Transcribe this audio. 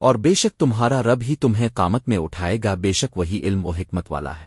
اور بے شک تمہارا رب ہی تمہیں قامت میں اٹھائے گا، بے شک وہی علم و حکمت والا ہے۔